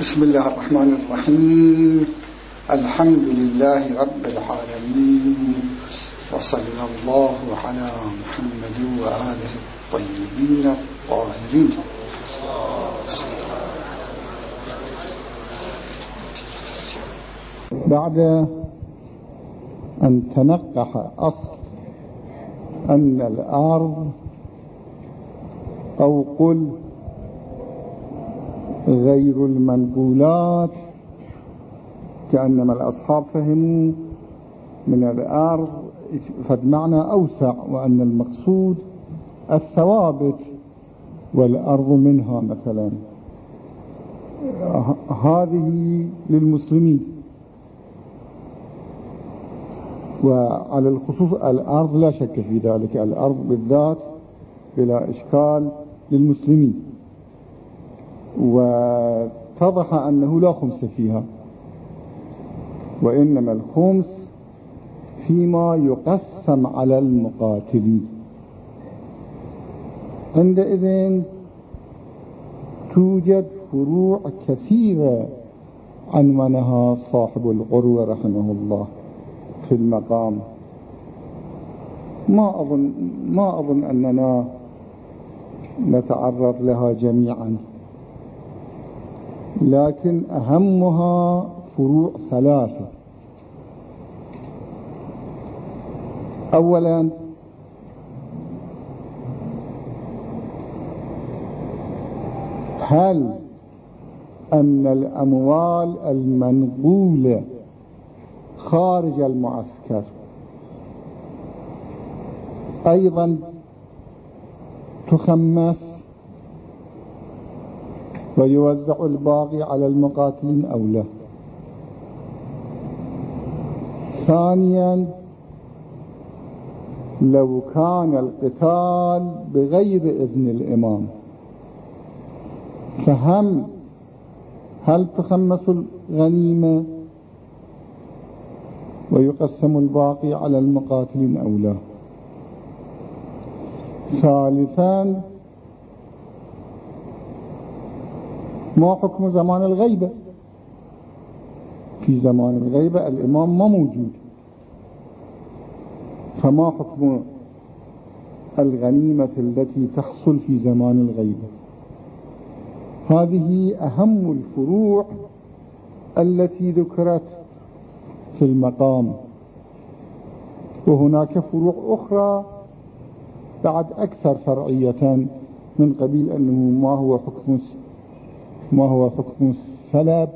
بسم الله الرحمن الرحيم. الحمد لله رب العالمين. وصلى الله على محمد وآله الطيبين الطاهرين. بعد أن تنقح أصل أن الأرض أو قل غير المنقولات كأنما الأصحاب فهموا من الأرض فد معنى أوسع وأن المقصود الثوابت والأرض منها مثلا. هذه للمسلمين. وعلى الخصوص الأرض لا شك في ذلك الأرض بالذات بلا إشكال للمسلمين. واتضح أنه لا خمس فيها وإنما الخمس فيما يقسم على المقاتلين عندئذ توجد فروع كثيرة عنوانها صاحب القروة رحمه الله في المقام. ما أظن, ما أظن أننا نتعرض لها جميعا. لكن أهمها فروع ثلاثة. أولا هل أن الأموال المنقولة خارج المعسكر؟ أيضا تخمس ويوزع الباقي على المقاتلين أو لا. ثانيا لو كان القتال بغير إذن الإمام فهم هل تخمس الغنيمة ويقسم الباقي على المقاتلين أو لا؟ ثالثا ما حكم زمان الغيبة؟ في زمان الغيبة الإمام ما موجود. فما حكم الغنيمة التي تحصل في زمان الغيبة؟ هذه أهم الفروع التي ذكرت في المقام. وهناك فروع أخرى بعد أكثر فرعية من قبيل أنه ما هو حكم ما هو حكم السلب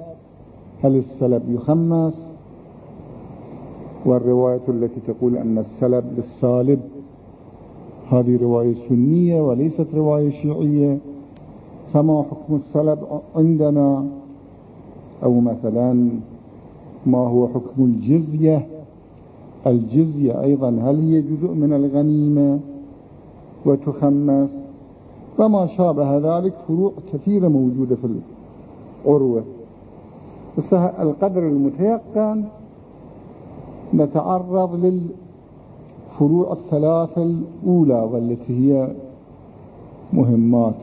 هل السلب يخمس؟ والرواية التي تقول أن السلب للسالب هذه رواية سنية وليست رواية شيعية. فما حكم السلب عندنا؟ أو مثلا ما هو حكم الجزية؟ الجزية أيضا هل هي جزء من الغنيمة وتخمس؟ وما شابه ذلك فروع كثيرة موجودة في العروة. بس القدر المتيقن نتعرض للفروع الثلاثة الأولى والتي هي مهمات.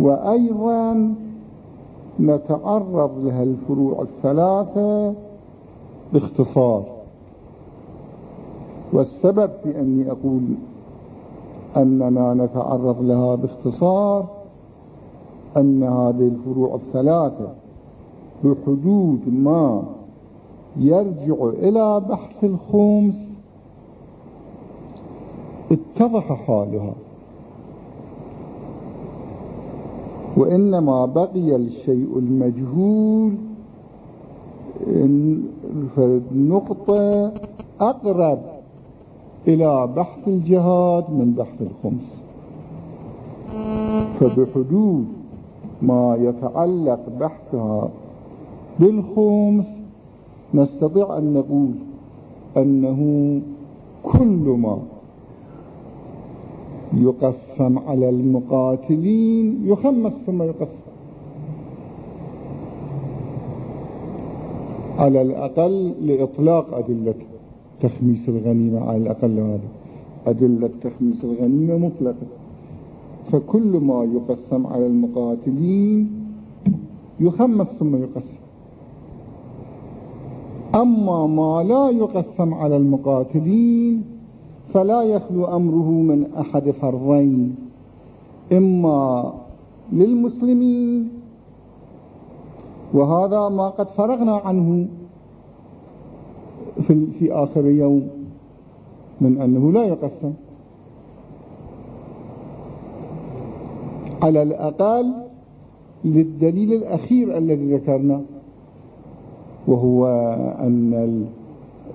وأيضا نتعرض لها الفروع الثلاثة باختصار. والسبب في أني أقول أننا نتعرض لها باختصار أن هذه الفروع الثلاثة بحدود ما يرجع إلى بحث الخمس اتضح حالها. وإنما بقي الشيء المجهول النقطة أقرب إلى بحث الجهاد من بحث الخمس. فبحدود ما يتعلق بحثها بالخمس نستطيع أن نقول أنه كل ما يقسم على المقاتلين يخمس ثم يقسم. على الأقل لإطلاق أدلة تخميس الغنيمة على الأقل هذا. أدلة تخميس الغنيمة مطلقة. فكل ما يقسم على المقاتلين يخمس ثم يقسم. أما ما لا يقسم على المقاتلين فلا يخلو أمره من أحد فرضين. إما للمسلمين وهذا ما قد فرغنا عنه في, في آخر يوم من أنه لا يقسم. على الأقل للدليل الأخير الذي ذكرنا وهو أن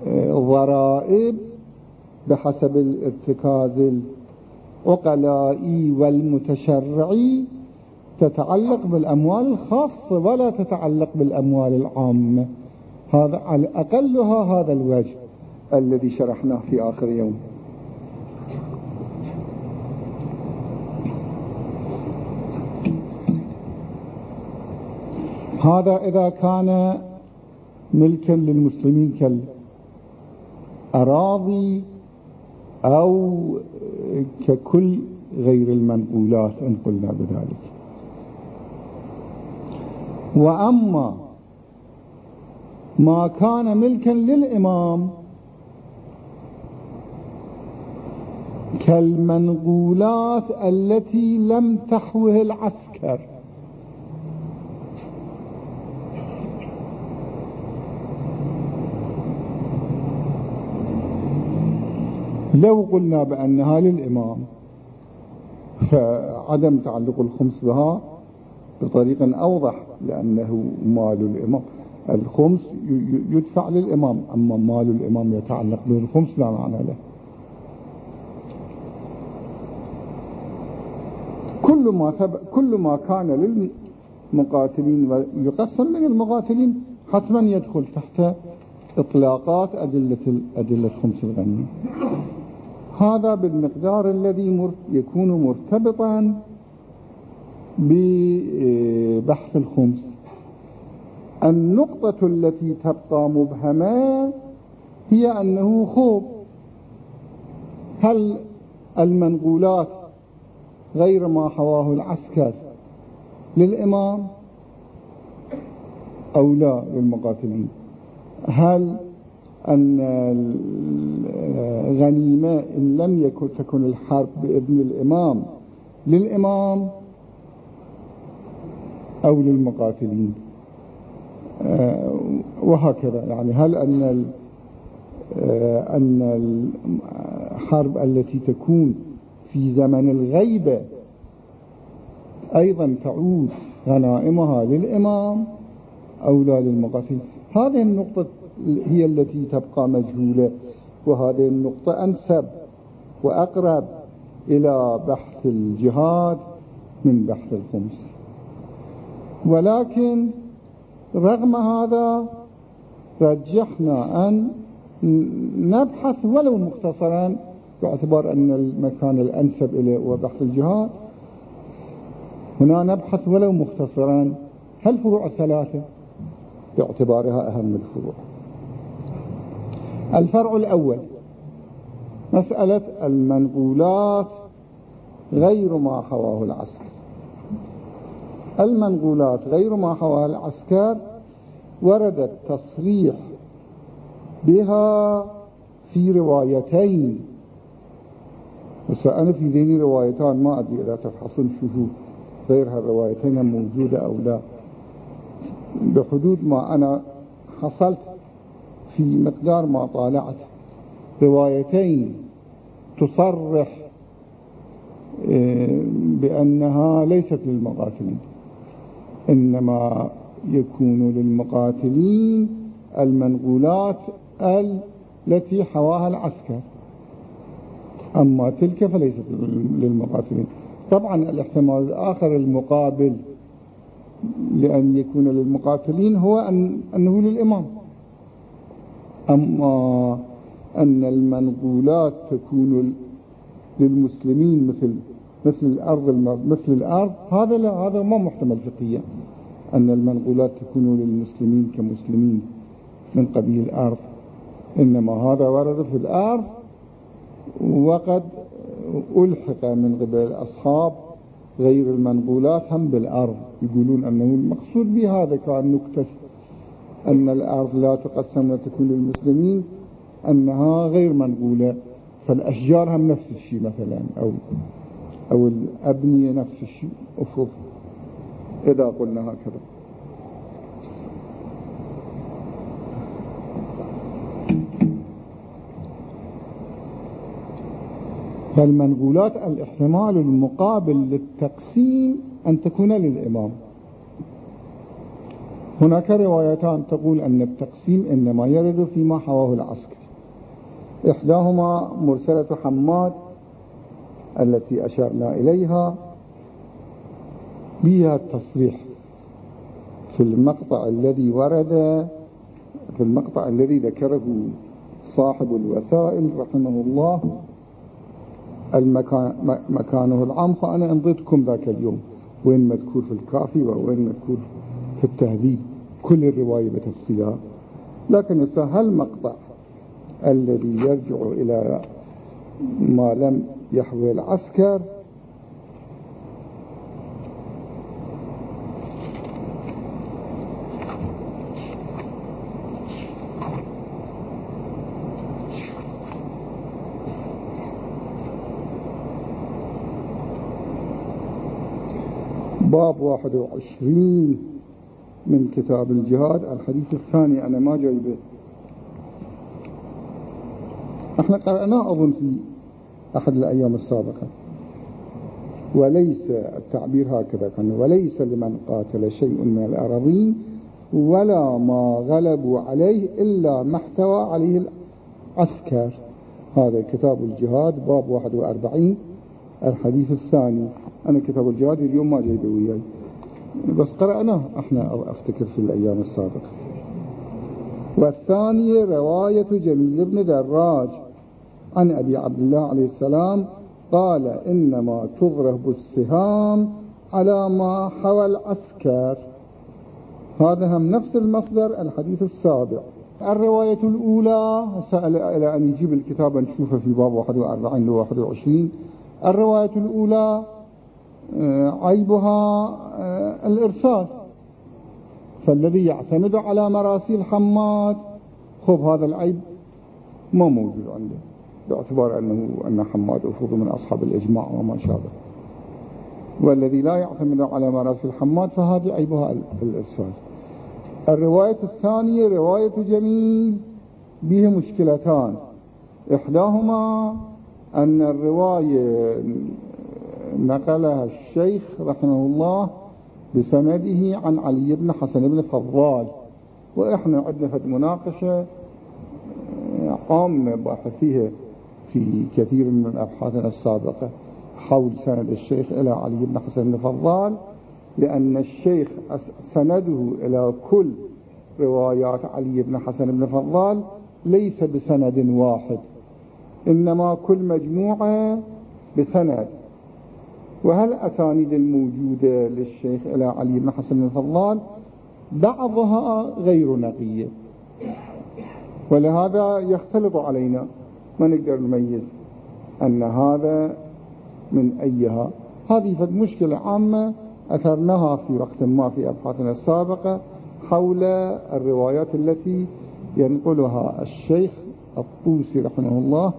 الضرائب بحسب الارتكاز العقلائي والمتشرعي تتعلق بالأموال الخاصة ولا تتعلق بالأموال العامة. هذا على أقلها هذا الوجه الذي شرحناه في آخر يوم. هذا إذا كان ملكا للمسلمين كالأراضي أو ككل غير المنقولات إن قلنا بذلك. وأما ما كان ملكا للإمام. كالمنقولات التي لم تحوه العسكر. لو قلنا بأنها للإمام فعدم تعلق الخمس بها بطريق أوضح لأنه مال الإمام. الخمس يدفع للإمام أما مال الإمام يتعلق بالخمس لا معنى له كل ما. كل ما كان للمقاتلين ويقسم من المقاتلين حتما يدخل تحت إطلاقات أدلة أدلة خمس الغنيمة هذا بالمقدار الذي يكون مرتبطا ببحث الخمس النقطة التي تبقى مبهمة هي أنه خوب. هل المنقولات غير ما حواه العسكر للإمام أو لا للمقاتلين؟ هل أن الغنيمة إن لم يكن تكن الحرب بإذن الإمام للإمام أو للمقاتلين؟ وهكذا. يعني هل أن آه، أن الحرب التي تكون في زمن الغيبة أيضا تعود غنائمها للإمام أو لا للمقاتلين هذه النقطة هي التي تبقى مجهولة وهذه النقطة أنسب وأقرب إلى بحث الجهاد من بحث الخمس. ولكن رغم هذا رجحنا أن نبحث ولو مختصرا باعتبار أن المكان الأنسب إليه هو بحث الجهاد. هنا نبحث ولو مختصرا هل فروع الثلاثة؟ باعتبارها أهم الفروع. الفرع الأول مسألة المنقولات غير ما حواه العسكر. المنقولات غير ما حواه العسكر ورد التصريح بها في روايتين. بس أنا في ذهني روايتان ما أدري إذا تفحصون شوفوا غير هالروايتين موجودة أو لا. بحدود ما أنا حصلت في مقدار ما طالعت. روايتين تصرح آه، بأنها ليست للمقاتلين. إنما يكون للمقاتلين المنقولات التي حواها العسكر. أما تلك فليست للمقاتلين. طبعا الاحتمال الآخر المقابل لأن يكون للمقاتلين هو أن أنه للإمام. أما أن المنقولات تكون للمسلمين مثل مثل الأرض مثل الأرض. هذا لا هذا ما محتمل فقهيا. أن المنقولات تكون للمسلمين كمسلمين من قبيل الأرض. إنما هذا ورد في الأرض وقد ألحق من قبل الأصحاب غير المنقولات هم بالأرض. يقولون أنه المقصود بهذا كأن نكتشف أن الأرض لا تقسم وتكون للمسلمين أنها غير منقولة. فالأشجار هم نفس الشيء مثلا أو أو الأبنية نفس الشيء أفضل إذا قلنا هكذا. فالمنقولات الإحتمال المقابل للتقسيم أن تكون للإمام. هناك روايتان تقول أن التقسيم إنما يرد فيما حواه العسكر إحداهما مرسلة حماد التي أشرنا إليها بها التصريح في المقطع الذي ورد في المقطع الذي ذكره صاحب الوسائل رحمه الله المكان مكانه العام. فأنا أنضتكم ذاك اليوم وين مذكور في الكافي ووين مذكور في التهذيب. كل الرواية بتفصيلها. لكن هل مقطع الذي يرجع إلى ما لم يحوي العسكر. باب 21 من كتاب الجهاد الحديث الثاني. أنا ما جايبه إحنا قرأناه أظن في أحد الأيام السابقة. وليس التعبير هكذا كان وليس لمن قاتل شيء من الأراضين ولا ما غلبوا عليه إلا ما احتوى عليه العسكر. هذا كتاب الجهاد باب 41 الحديث الثاني. أنا كتاب الجهاد اليوم ما جايبه وياي بس قرأناه إحنا أفتكر في الأيام السابقة. والثانية رواية جميل بن دراج. عن أبي عبد الله عليه السلام قال إنما تضرب السهام على ما حوى العسكر. هذا هم نفس المصدر الحديث السابع. الرواية الأولى سأل إلى أن يجيب الكتاب نشوفه في باب 41 ل 21 الرواية الأولى آه، عيبها آه، الإرسال. فالذي يعتمد على مراسيل حماد خب هذا العيب ما موجود عنده. باعتبار أنه أن حماد أفرض من أصحاب الإجماع وما شابه. والذي لا يعتمد على مراسل حماد فهذه عيبها الإرسال. الرواية الثانية رواية جميل به مشكلتان. إحداهما أن الرواية نقلها الشيخ رحمه الله بسنده عن علي بن حسن بن فضال. وإحنا عندنا فد مناقشة عامة باحثيها في كثير من أبحاثنا السابقة حول سند الشيخ إلى علي بن حسن بن فضال لأن الشيخ سنده إلى كل روايات علي بن حسن بن فضال ليس بسند واحد إنما كل مجموعة بسند. وهل أسانيد الموجودة للشيخ إلى علي بن حسن بن فضال؟ بعضها غير نقية. ولهذا يختلط علينا. ما نقدر نميز أن هذا من أيها؟ هذه فد مشكلة عامة أثرناها في وقت ما في أبحاثنا السابقة حول الروايات التي ينقلها الشيخ الطوسي رحمه الله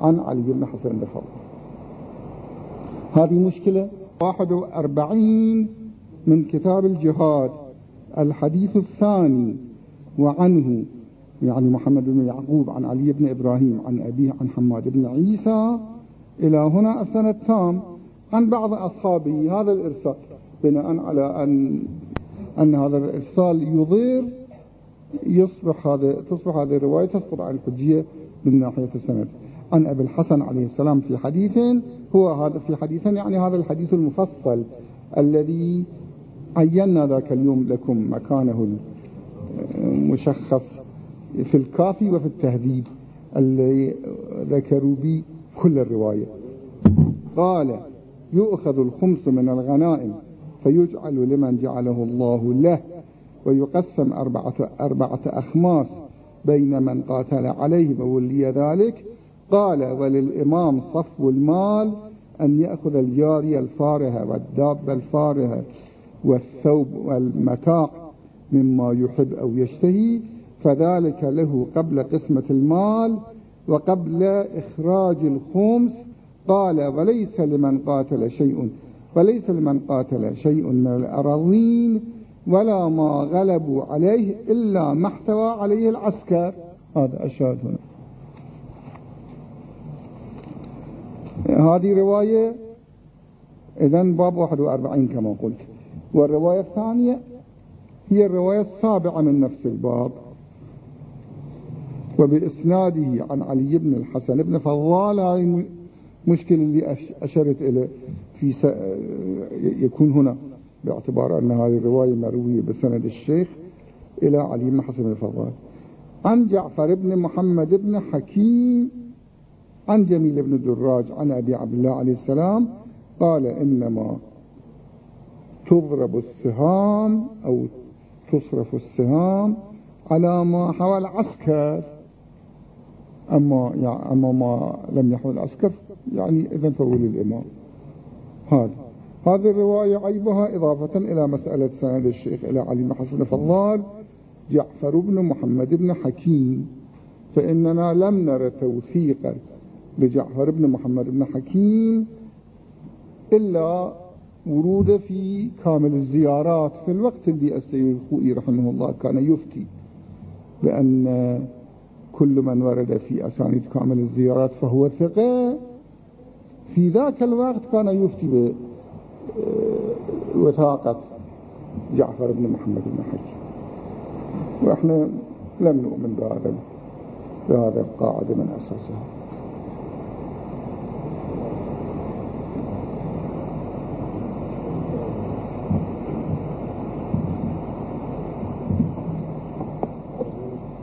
عن علي بن حسن بن هذه مشكلة 41 من كتاب الجهاد الحديث الثاني وعنه يعني محمد بن يعقوب عن علي بن إبراهيم عن أبيه عن حماد بن عيسى إلى هنا السنة التام. عن بعض أصحابه هذا الإرسال بناء على أن أن هذا الإرسال يضير يصبح هذا تصبح هذه الرواية تسقط عن الحجية من ناحية السند. عن أبي الحسن عليه السلام في حديث هو هذا في حديث يعني هذا الحديث المفصل الذي عينا ذاك اليوم لكم مكانه المشخص. في الكافي وفي التهذيب اللي ذكروا به كل الرواية. قال يؤخذ الخمس من الغنائم فيجعل لمن جعله الله له ويقسم أربعة, أربعة أخماس بين من قاتل عليه وولي ذلك. قال وللإمام صفو المال أن يأخذ الجارية الفارهة والدابة الفارهة والثوب والمتاع مما يحب أو يشتهي. فذلك له قبل قسمة المال وقبل إخراج الخمس. قال وليس لمن قاتل شيء وليس لمن قاتل شيء من الأراضين ولا ما غلبوا عليه إلا ما احتوى عليه العسكر. هذا الشاهد هنا. هذه رواية إذن باب 41 كما قلت. والرواية الثانية هي الرواية السابعة من نفس الباب. وبإسناده عن علي بن الحسن بن فضال هذه مشكلة اللي أشرت إليه في س... يكون هنا باعتبار أن هذه الرواية مروية بسند الشيخ إلى علي بن حسن بن فضال. عن جعفر بن محمد بن حكيم عن جميل بن دراج عن أبي عبد الله عليه السلام قال إنما تضرب السهام أو تصرف السهام على ما حوى العسكر. أما, يعني أما ما لم يحوى العسكر يعني إذن فهو للإمام هذا. هذه الرواية عيبها إضافة إلى مسألة سند الشيخ إلى علي بن حسن فضال جعفر بن محمد بن حكيم. فإننا لم نرى توثيقا لجعفر بن محمد بن حكيم إلا ورود في كامل الزيارات في الوقت اللي السيد الخوئي رحمه الله كان يفتي. بأن كل من ورد في أسانيد كامل الزيارات فهو ثقة. في ذاك الوقت كان يفتي بوثاقة جعفر بن محمد بن حكيم وإحنا لم نؤمن بهذا بهذا القاعدة من أساسها.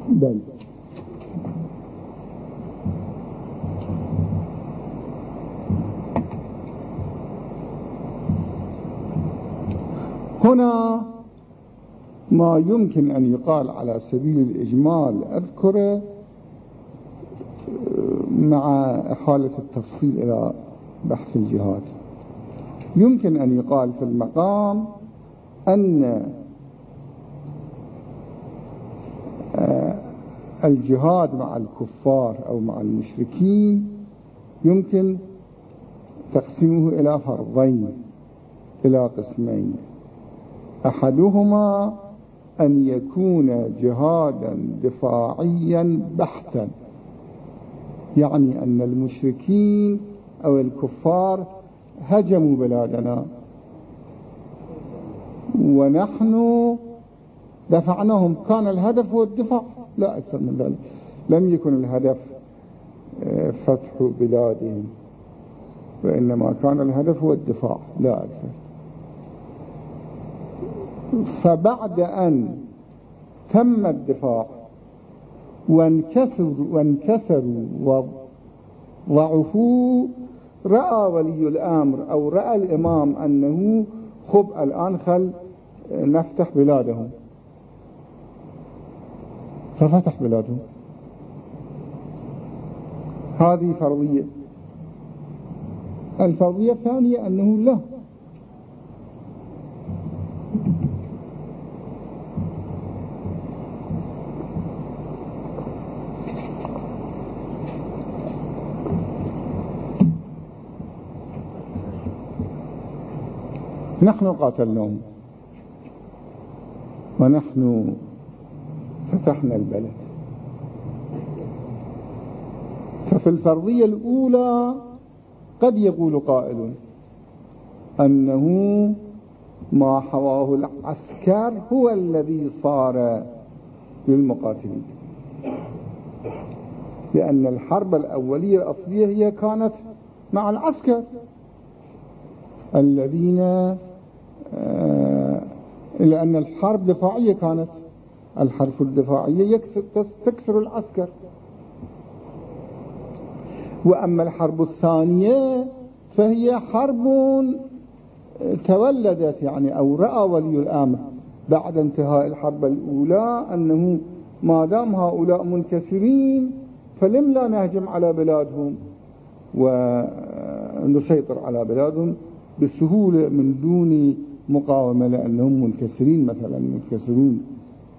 بل. هنا ما يمكن أن يقال على سبيل الإجمال أذكره مع إحالة التفصيل إلى بحث الجهاد. يمكن أن يقال في المقام أن آه، الجهاد مع الكفار أو مع المشركين يمكن تقسيمه إلى فرضين إلى قسمين. أحدهما أن يكون جهادا دفاعيا بحتا يعني أن المشركين أو الكفار هجموا بلادنا. ونحن دفعناهم كان الهدف هو الدفاع لا أكثر من ذلك. لم يكن الهدف آه، فتح بلادهم وإنما كان الهدف هو الدفاع لا أكثر. فبعد أن تم الدفاع وانكسروا, وانكسروا وضعفوا رأى ولي الأمر أو رأى الإمام أنه خب الآن خل نفتح بلادهم. ففتح بلادهم. هذه فرضية. الفرضية الثانية أنه لا. نحن قاتلناهم. ونحن فتحنا البلد. ففي الفرضية الأولى قد يقول قائل أنه ما حواه العسكر هو الذي صار للمقاتلين. لأن الحرب الأولية الأصلية هي كانت مع العسكر الذين لأن الحرب دفاعية كانت. الحرب الدفاعية تكسر العسكر. وأما الحرب الثانية فهي حرب تولدت يعني أو رأى ولي الأمر بعد انتهاء الحرب الأولى أنه ما دام هؤلاء منكسرين فلم لا نهجم على بلادهم نسيطر على بلادهم بسهولة من دون مقاومة لأنهم منكسرين مثلا منكسرون.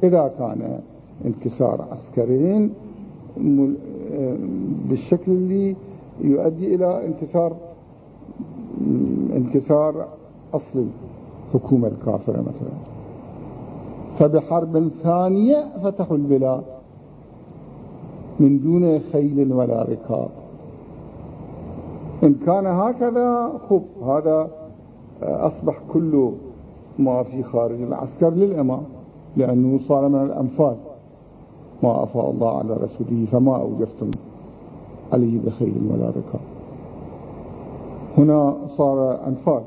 إذا كان انكسار عسكريين بالشكل اللي يؤدي إلى انكسار انكسار أصل الحكومة الكافرة مثلا. فبحرب ثانية فتحوا البلاد من دون خيل ولا ركاب. إن كان هكذا خب هذا أصبح كل ما في خارج العسكر للإمام لأنه صار من الأنفال. ما أفاء الله على رسوله فما أوجفتم عليه بخيل ولا ركاب. هنا صار أنفال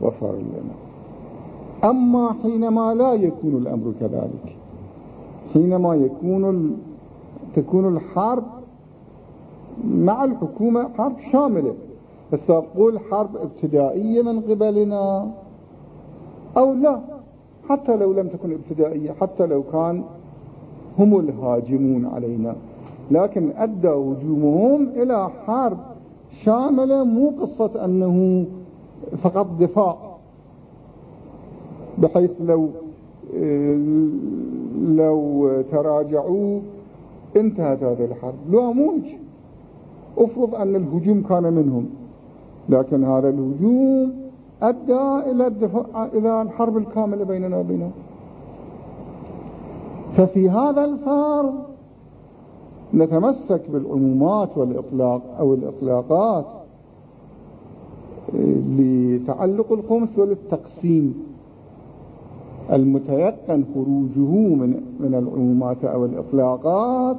وصار الإمام أما حينما لا يكون الأمر كذلك حينما يكون تكون الحرب مع الحكومة حرب شاملة بس أقول حرب ابتدائية من قبلنا أو لا حتى لو لم تكن ابتدائية حتى لو كان هم الهاجمون علينا. لكن أدى هجومهم إلى حرب شاملة مو قصة أنه فقط دفاع. بحيث لو لو تراجعوا انتهت هذه الحرب. لا مو افرض أن الهجوم كان منهم. لكن هذا الهجوم أدى إلى الدفاع إلى الحرب الكاملة بيننا وبينهم ففي هذا الفرض نتمسك بالعمومات والإطلاق أو الإطلاقات لتعلق الخمس وللتقسيم المتيقن خروجه من من العمومات أو الإطلاقات.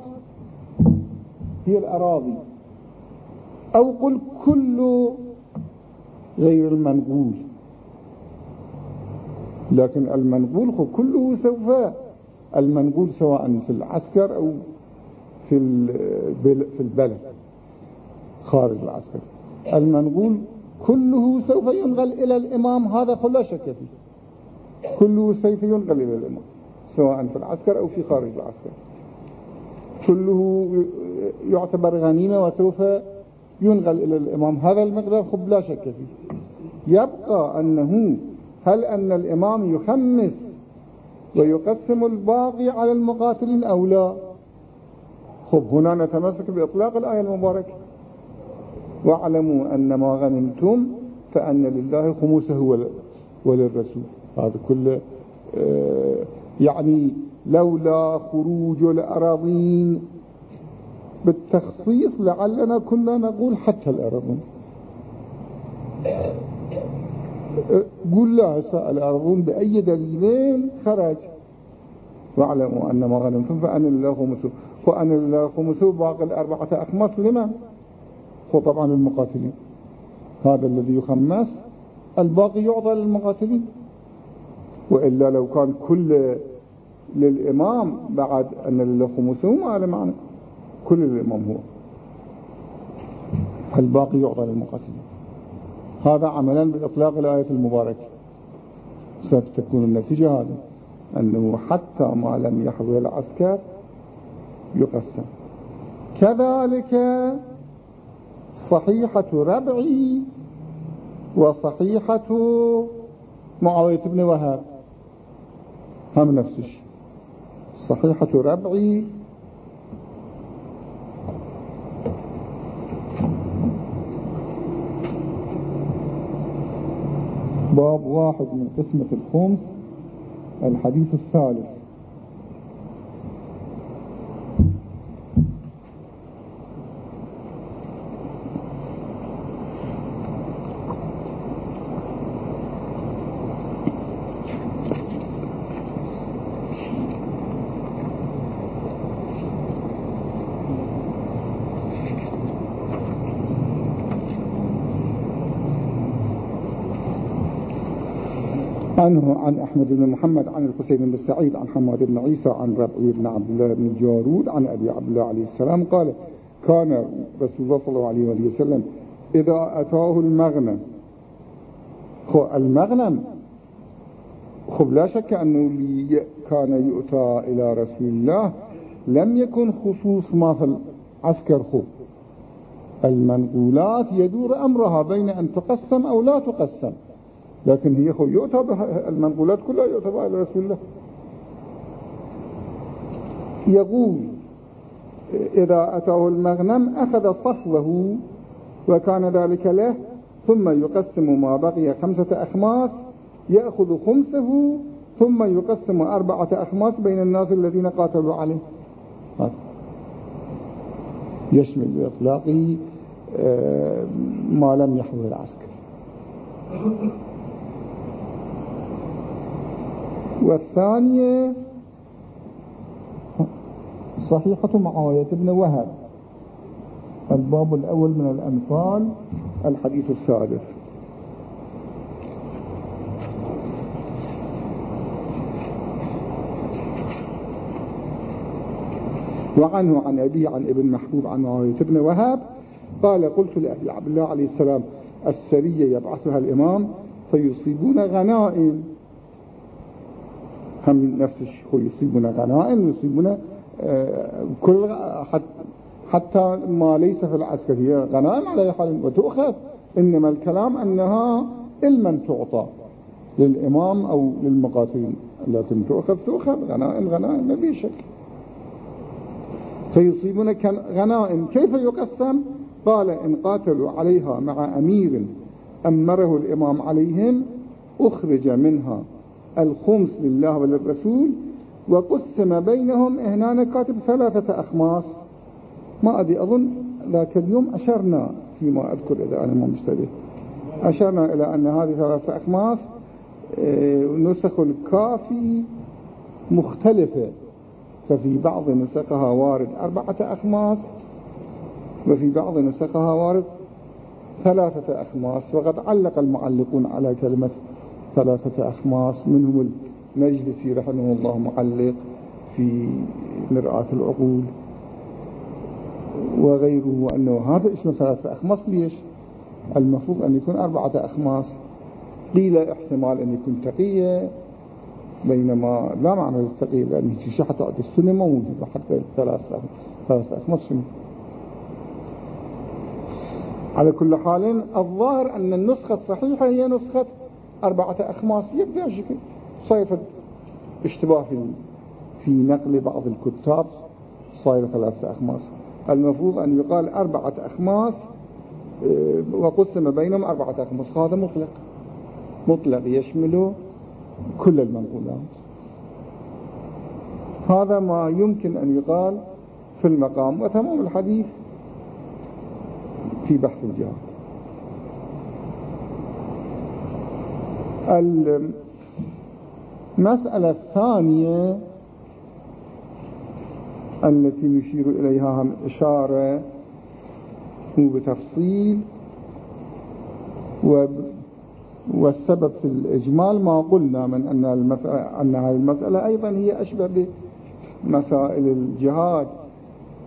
هي الأراضي. أو قل كل غير المنقول. لكن المنقول كله سوف المنقول سواء في العسكر أو في في البلد خارج العسكر. المنقول كله سوف ينقل إلى الإمام هذا لا شك فيه. كله سيف ينقل إلى الإمام سواء في العسكر أو في خارج العسكر. كله يعتبر غنيمة وسوف ينقل إلى الإمام. هذا المقدار خب لا شك فيه. يبقى أنه هل أن الإمام يخمس ويقسم الباقي على المقاتلين أو لا؟ خب هنا نتمسك بإطلاق الآية المباركة. واعلموا أن ما غنمتم فأن لله خمسه وللرسول. هذا كله آه، يعني لولا خروج الأراضين بالتخصيص لعلنا كنا نقول حتى الأراضين قل لا الأراضين بأي دليلين خرج. واعلموا أن ما غنمتم فأن الله خمسه فأن الله خمسه باقي الأربعة أخمس لمن؟ هو طبعا المقاتلين هذا الذي يخمس الباقي يعطى للمقاتلين. وإلا لو كان كل للإمام بعد أن لله خمسه ما له معنى. كل الإمام هو الباقي يعطى للمقاتلين. هذا عملا بإطلاق الآية المباركة. ستكون النتيجة هذا أنه حتى ما لم يحضر العسكر يقسم. كذلك صحيحة ربعي وصحيحة معاوية بن وهاب. هم نفس الشيء. صحيحة ربعي باب واحد من قسمة الخمس الحديث الثالث. عنه عن أحمد بن محمد عن الحسين بن سعيد عن حماد بن عيسى عن ربعي بن عبد الله بن جارود عن أبي عبد الله عليه السلام قال كان رسول الله صلى الله عليه وسلم إذا أتاه المغنم. خو المغنم؟ خب لا شك أنه كان يؤتى إلى رسول الله لم يكن خصوص ما في العسكر خب. المنقولات يدور أمرها بين أن تقسم أو لا تقسم. لكن هي يؤتى المنقولات كلها يؤتى بها رسول الله. يقول إذا أتاه المغنم أخذ صفوه وكان ذلك له ثم يقسم ما بقي خمسة أخماس يأخذ خمسه ثم يقسم أربعة أخماس بين الناس الذين قاتلوا عليه. يشمل بإطلاقه آه، ما لم يحضر العسكر. والثانية صحيحة معاوية بن وهب. الباب الأول من الأنفال الحديث السادس. وعنه عن أبي عن ابن محبوب عن معاوية بن وهب قال قلت لأبي عبد الله عليه السلام السرية يبعثها الإمام فيصيبون غنائم. هم نفس الشيء يصيبون غنائم يصيبون آه، كل حتى ما ليس في العسكر هي غنائم على حال وتؤخذ إنما الكلام أنها علما تعطى للإمام أو للمقاتلين لكن تؤخذ تؤخذ غنائم غنائم ما في شك فيصيبون غنائم كيف يقسم قال إن قاتلوا عليها مع أمير أمره الإمام عليهم أخرج منها. الخمس لله وللرسول وقسم بينهم هنا كاتب ثلاثة أخماس. ما أدري أظن ذاك اليوم أشرنا فيما أذكر إذا أنا ما مشتبه أشرنا إلى أن هذه ثلاثة أخماس آه، نسخ الكافي مختلفة. ففي بعض نسخها وارد أربعة أخماس وفي بعض نسخها وارد ثلاثة أخماس. وقد علق المعلقون على كلمة ثلاثة أخماس منهم المجلسي رحمه الله معلق في مرآة العقول وغيره أنه هذا اسمه ثلاثة أخماس ليش؟ المفروض أن يكون أربعة أخماس قيل احتمال أن يكون تقية بينما لا معنى للتقية لأن شيء حتى السنة ما موجودة حتى ثلاثة ثلاثة أخماس شنو؟ على كل حال الظاهر أن النسخة الصحيحة هي نسخة أربعة أخماس يبدأ شكل صاير اشتباه في في نقل بعض الكتاب صاير ثلاثة أخماس. المفروض أن يقال أربعة أخماس آه، وقسم بينهم أربعة أخماس. هذا مطلق. مطلق يشمل كل المنقولات. هذا ما يمكن أن يقال في المقام. وتمام الحديث في بحث الجهاد. المسألة الثانية التي نشير إليها هم إشارة بتفصيل والسبب في الإجمال ما قلنا من أن المسألة أن هذه المسألة أيضا هي أشبه بمسائل الجهاد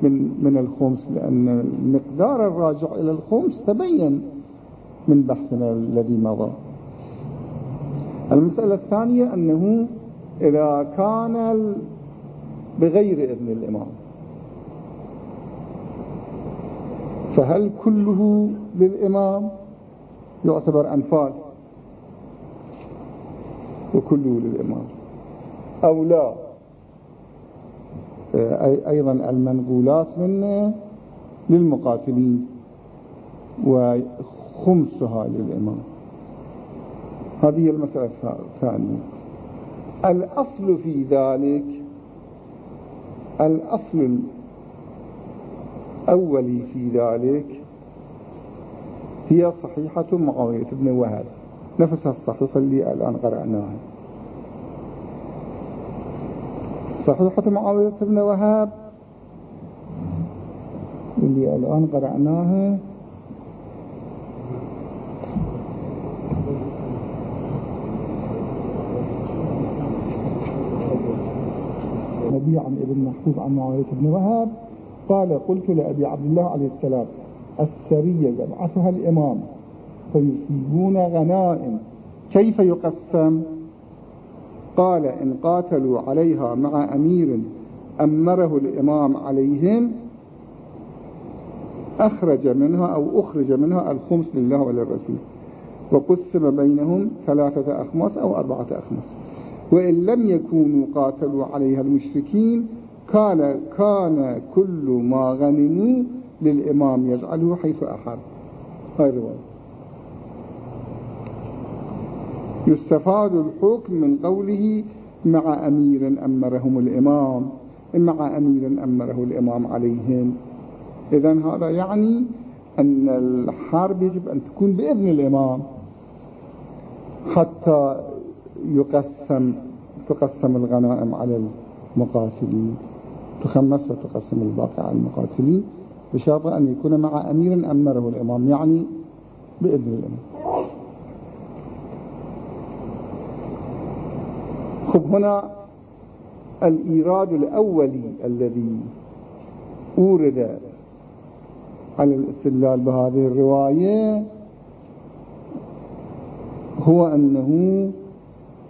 من من الخمس لأن المقدار الراجع إلى الخمس تبين من بحثنا الذي مضى. المسألة الثانية أنه إذا كان بغير إذن الإمام فهل كله للإمام يعتبر أنفال؟ وكله للإمام. أو لا؟ أيضا المنقولات منه للمقاتلين وخمسها للإمام. هذه المسألة الثانية. الأصل في ذلك الأصل الأولي في ذلك هي صحيحة معاوية بن وهب. نفس الصحيحة اللي الآن قرأناها. صحيحة معاوية بن وهاب اللي الآن قرأناها نبي عن ابن محفوظ عن معاوية بن وهاب قال قلت لأبي عبد الله عليه السلام السرية يبعثها الإمام فيصيبون غنائم كيف يقسم؟ قال إن قاتلوا عليها مع أمير أمره الإمام عليهم أخرج منها أو أخرج منها الخمس لله وللرسول وقسم بينهم ثلاثة أخماس أو أربعة أخماس. وإن لم يكونوا قاتلوا عليها المشركين كان كان كل ما غنموا للإمام يجعله حيث أحب هاي الرواية. يستفاد الحكم من قوله مع أمير أمرهم الإمام مع أمير أمره الإمام عليهم. إذا هذا يعني أن الحرب يجب أن تكون بإذن الإمام. حتى يقسم تقسم الغنائم على المقاتلين. تخمس وتقسم الباقي على المقاتلين بشرط أن يكون مع أمير أمره الإمام يعني بإذن الإمام خب هنا الإيراد الأولي الذي أورد على الاستدلال بهذه الرواية هو أنه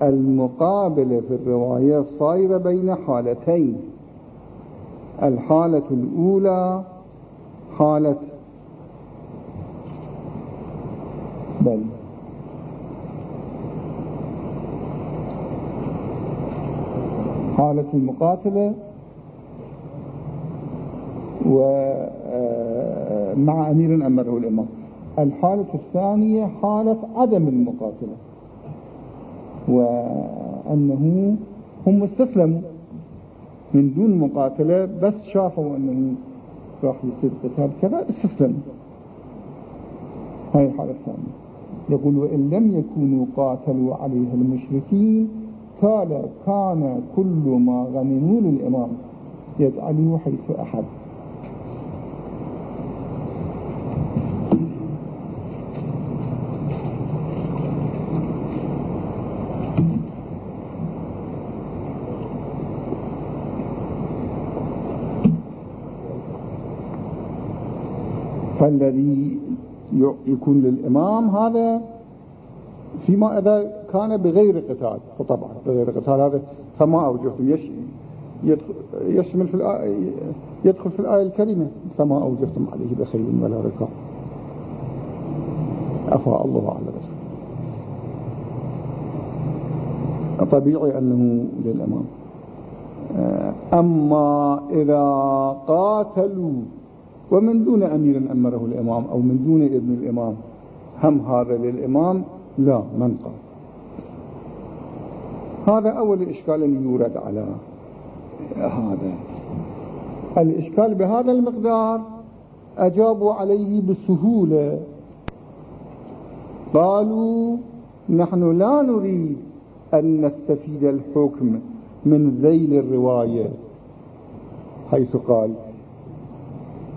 المقابلة في الرواية صايرة بين حالتين. الحالة الأولى حالة بل. حالة المقاتلة ومع أمير أمره الإمام الحالة الثانية حالة عدم المقاتلة. وأنه هم استسلموا من دون مقاتلة بس شافوا أنه راح يصير قتال. كذا استسلموا هاي الحالة الثانية. يقول وإن لم يكونوا قاتلوا عليها المشركين قال كان كل ما غنموا للإمام يجعله حيث أحد. فالذي يكون للإمام هذا فيما إذا كان بغير قتال طبعا بغير قتال هذا فما أوجهتم يشمل في الآية يدخل في الآية الكريمة فما أوجهتم عليه بخيل ولا ركاب. أفاء الله على رسول طبيعي أنه للأمام. أما إذا قاتلوا ومن دون أمير أمره الإمام أو من دون إذن الإمام هم هذا للإمام لا من قال هذا أول إشكال يورد على هذا. الإشكال بهذا المقدار أجابوا عليه بسهولة. قالوا نحن لا نريد أن نستفيد الحكم من ذيل الرواية حيث قال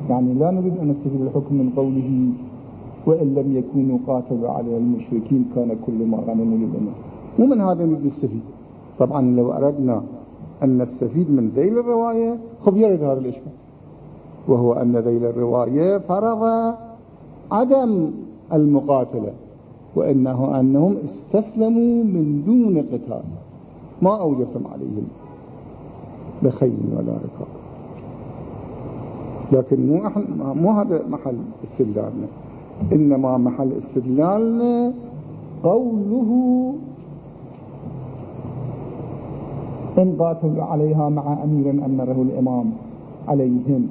يعني لا نريد أن نستفيد الحكم من قوله وإن لم يكونوا قاتلوا على المشركين كان كل ما غنموا للأمة مو من هذا نريد نستفيد. طبعا لو أردنا أن نستفيد من ذيل الرواية خب يرد هذا الإشكال. وهو أن ذيل الرواية فرض عدم المقاتلة وإنه أنهم استسلموا من دون قتال. ما أوجبتم عليهم بخيل ولا ركاب لكن مو مو هذا محل استدلالنا. إنما محل استدلالنا قوله إن قاتلوا عليها مع أمير أمره الإمام عليهم.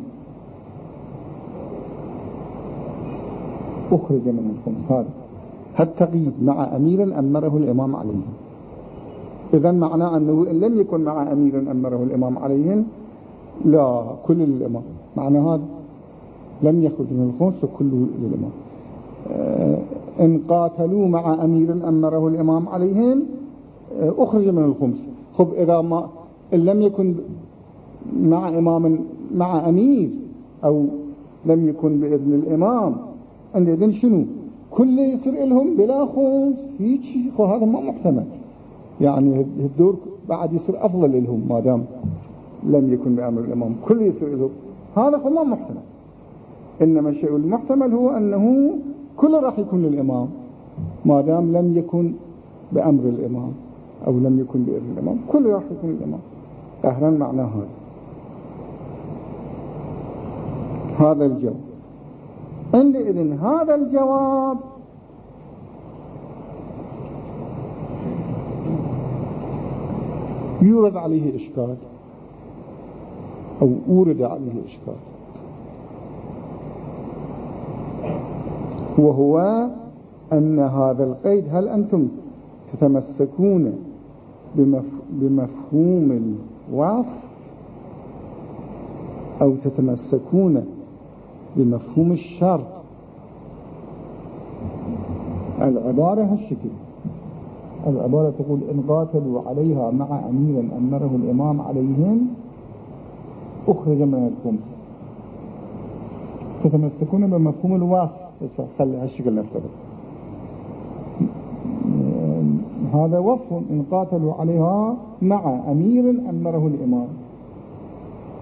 أخرج من الخمس هذا. التقييد مع أمير أمره الإمام عليهم. إذا معناه أنه إن لم يكن مع أمير أمره الإمام عليهم لا كل للإمام معنى هذا لم يخرج من الخمس كله للإمام. آه، إن قاتلوا مع أمير أمره الإمام عليهم آه، أخرج من الخمس خب إذا ما إن لم يكن مع إمام مع أمير أو لم يكن بإذن الإمام عندئذ شنو؟ كل يصير لهم بلا خمس هيك خو هذا ما محتمل. يعني الدور بعد يصير أفضل لهم ما دام لم يكن بأمر الإمام. كل يصير لهم. هذا ما محتمل إنما الشيء المحتمل هو أنه كل راح يكون للإمام ما دام لم يكن بأمر الإمام أو لم يكن بإذن الإمام كل راح يكون الإمام قهرا معناه هذا. هذا الجو عندئذ هذا الجواب يورد عليه إشكال. أو أورد عليه إشكال. وهو أن هذا القيد هل أنتم تتمسكون بمفهوم الوصف؟ أو تتمسكون بمفهوم الشرط؟ العبارة هالشكل. العبارة تقول إن قاتلوا عليها مع أمير أمره الإمام عليهم أخرج من الخمس تتمسكون بمفهوم الوصف خلي هالشكل نفترض هذا وصف إن قاتلوا عليها مع أمير أمره الإمام.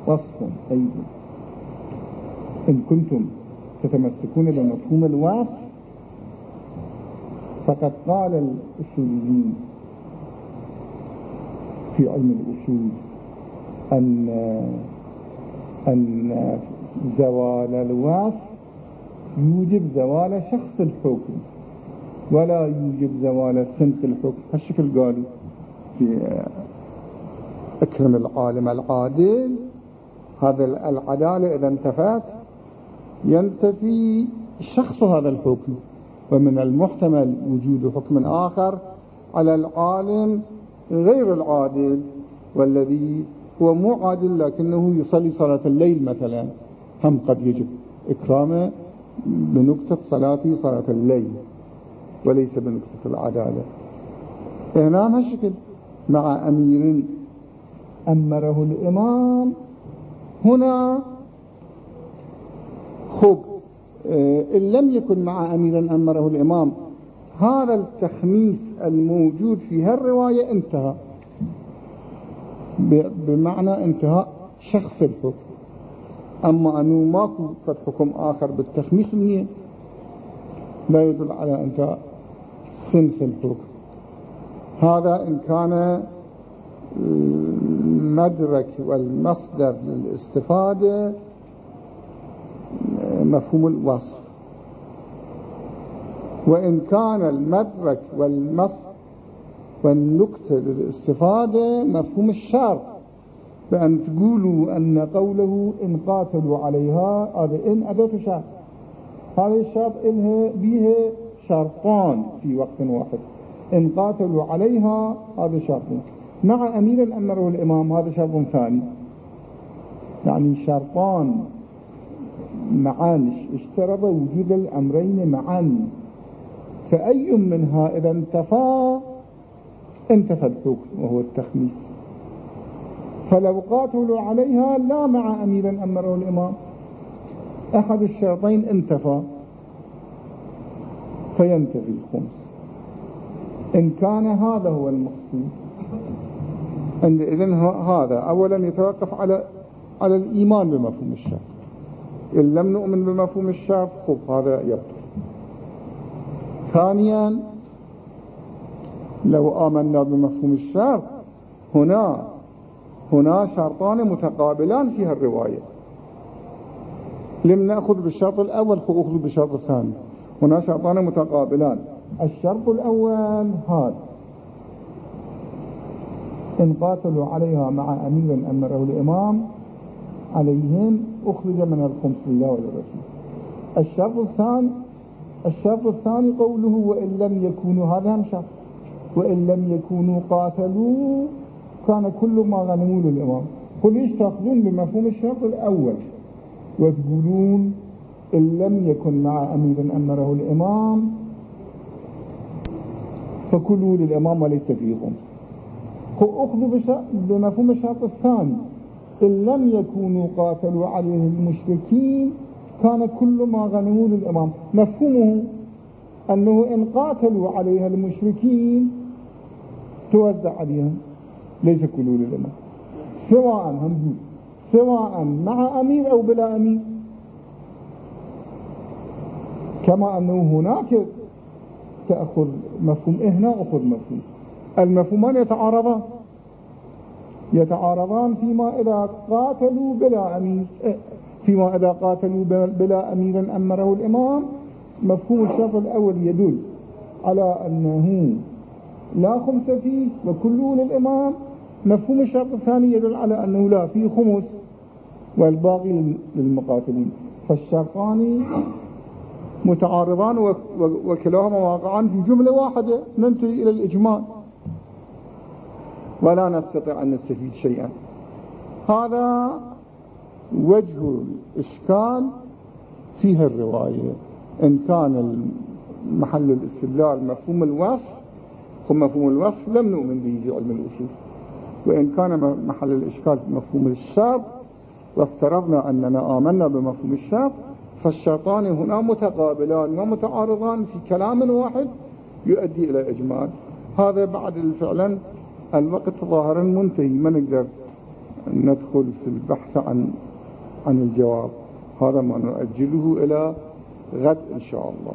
وصف أيضا إن كنتم تتمسكون بمفهوم الوصف فقد قال الأصوليين في علم الأصول أن أن زوال الوصف يوجب زوال شخص الحكم ولا يوجب زوال صنف الحكم. هالشكل قالوا في أكرم العالم العادل هذا العدالة إذا انتفت ينتفي شخص هذا الحكم ومن المحتمل وجود حكم آخر على العالم غير العادل والذي هو مو عادل لكنه يصلي صلاة الليل مثلا. هم قد يجب إكرامه بنكتة صلاته صلاة الليل وليس بنكتة العدالة. هنا هالشكل مع أمير أمره الإمام. هنا خب إن لم يكن مع أميرا أمره الإمام هذا التخميس الموجود في هالرواية انتهى. بمعنى انتهاء شخص الحكم. أما أنه ماكو حكم آخر بالتخميس منين؟ لا يدل على انتهاء صنف الحكم. هذا إن كان المدرك والمصدر للاستفادة مفهوم الوصف. وإن كان المدرك والمص والنكتة للاستفادة مفهوم الشرط بأن تقولوا أن قوله إن قاتلوا عليها هذا إن أداة شرط هذا الشرط إنها بها شرطان في وقت واحد. إن قاتلوا عليها هذا شرط. مع أمير أمره الإمام هذا شرط ثاني. يعني شرطان معا اشترط وجود الأمرين معا. فأي منها إذا انتفى انتفى الحكم وهو التخميس. فلو قاتلوا عليها لا مع أمير أمره الإمام أحد الشرطين انتفى. فينتفي الخمس. إن كان هذا هو المقصود. إذن هذا. أولا يتوقف على على الإيمان بمفهوم الشرط إن لم نؤمن بمفهوم الشرط خب هذا يبطل. ثانيا لو آمنا بمفهوم الشرط هنا هنا شرطان متقابلان في الرواية لم نأخذ بالشرط الأول أخذ بالشرط الثاني. هنا شرطان متقابلان. الشرط الأول هذا. إن قاتلوا عليها مع أمير أمره الإمام عليهم أخرج من الخمس لله وللرسول الشرط الثاني الشرط الثاني قوله وإن لم يكونوا هذا هم شرط. وإن لم يكونوا قاتلوا كان كل ما غنموا للإمام. قل ليش تأخذون بمفهوم الشرط الأول؟ وتقولون إن لم يكن مع أمير أمره الإمام فكلوا للإمام وليس فيهم أخذوا بمفهوم الشرط الثاني. إن لم يكونوا قاتلوا عليه المشركين كان كل ما غنموا للإمام. مفهومه أنه إن قاتلوا عليها المشركين توزع عليهم. ليس كلوا للإمام سواء هم سواء مع أمير أو بلا أمير كما أنه هناك تأخذ مفهوم إيه هنا أخذ مفهوم. المفهومان يتعارضان؟ يتعارضان فيما إذا قاتلوا بلا أمير فيما إذا قاتلوا بلا أمير أمره الإمام. مفهوم الشرط الأول يدل على أنه لا خمس فيه وكله للإمام مفهوم الشرط الثاني يدل على أنه لا فيه خمس والباقي للمقاتلين. فالشرطان متعارضان وكلاهما واقعان في جملة واحدة ننتهي إلى الإجمال. ولا نستطيع أن نستفيد شيئا. هذا وجه الإشكال فيها الرواية. إن كان محل الاستدلال مفهوم الوصف مفهوم الوصف لم نؤمن به في علم الأصول. وإن كان محل الإشكال مفهوم الشرط وافترضنا أننا آمنا بمفهوم الشرط فالشرطان هنا متقابلان ومتعارضان في كلام واحد يؤدي إلى إجمال. هذا بعد فعلا الوقت ظاهرا منتهي. ما نقدر ندخل في البحث عن عن الجواب. هذا ما نؤجله إلى غد إن شاء الله.